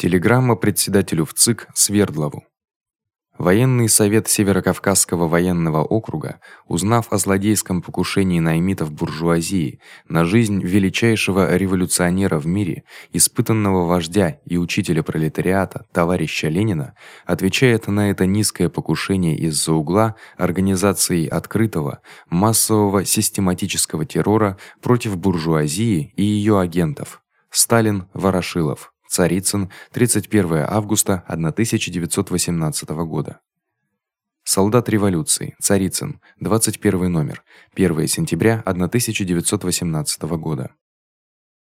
Телеграмма председателю ВЦИК Свердлову. Военный совет Северокавказского военного округа, узнав о злодейском покушении наймитов буржуазии на жизнь величайшего революционера в мире, испытанного вождя и учителя пролетариата, товарища Ленина, отвечает на это низкое покушение из-за угла организацией открытого, массового систематического террора против буржуазии и её агентов. Сталин, Ворошилов Царицын, 31 августа 1918 года. Солдат революции. Царицын, 21 номер. 1 сентября 1918 года.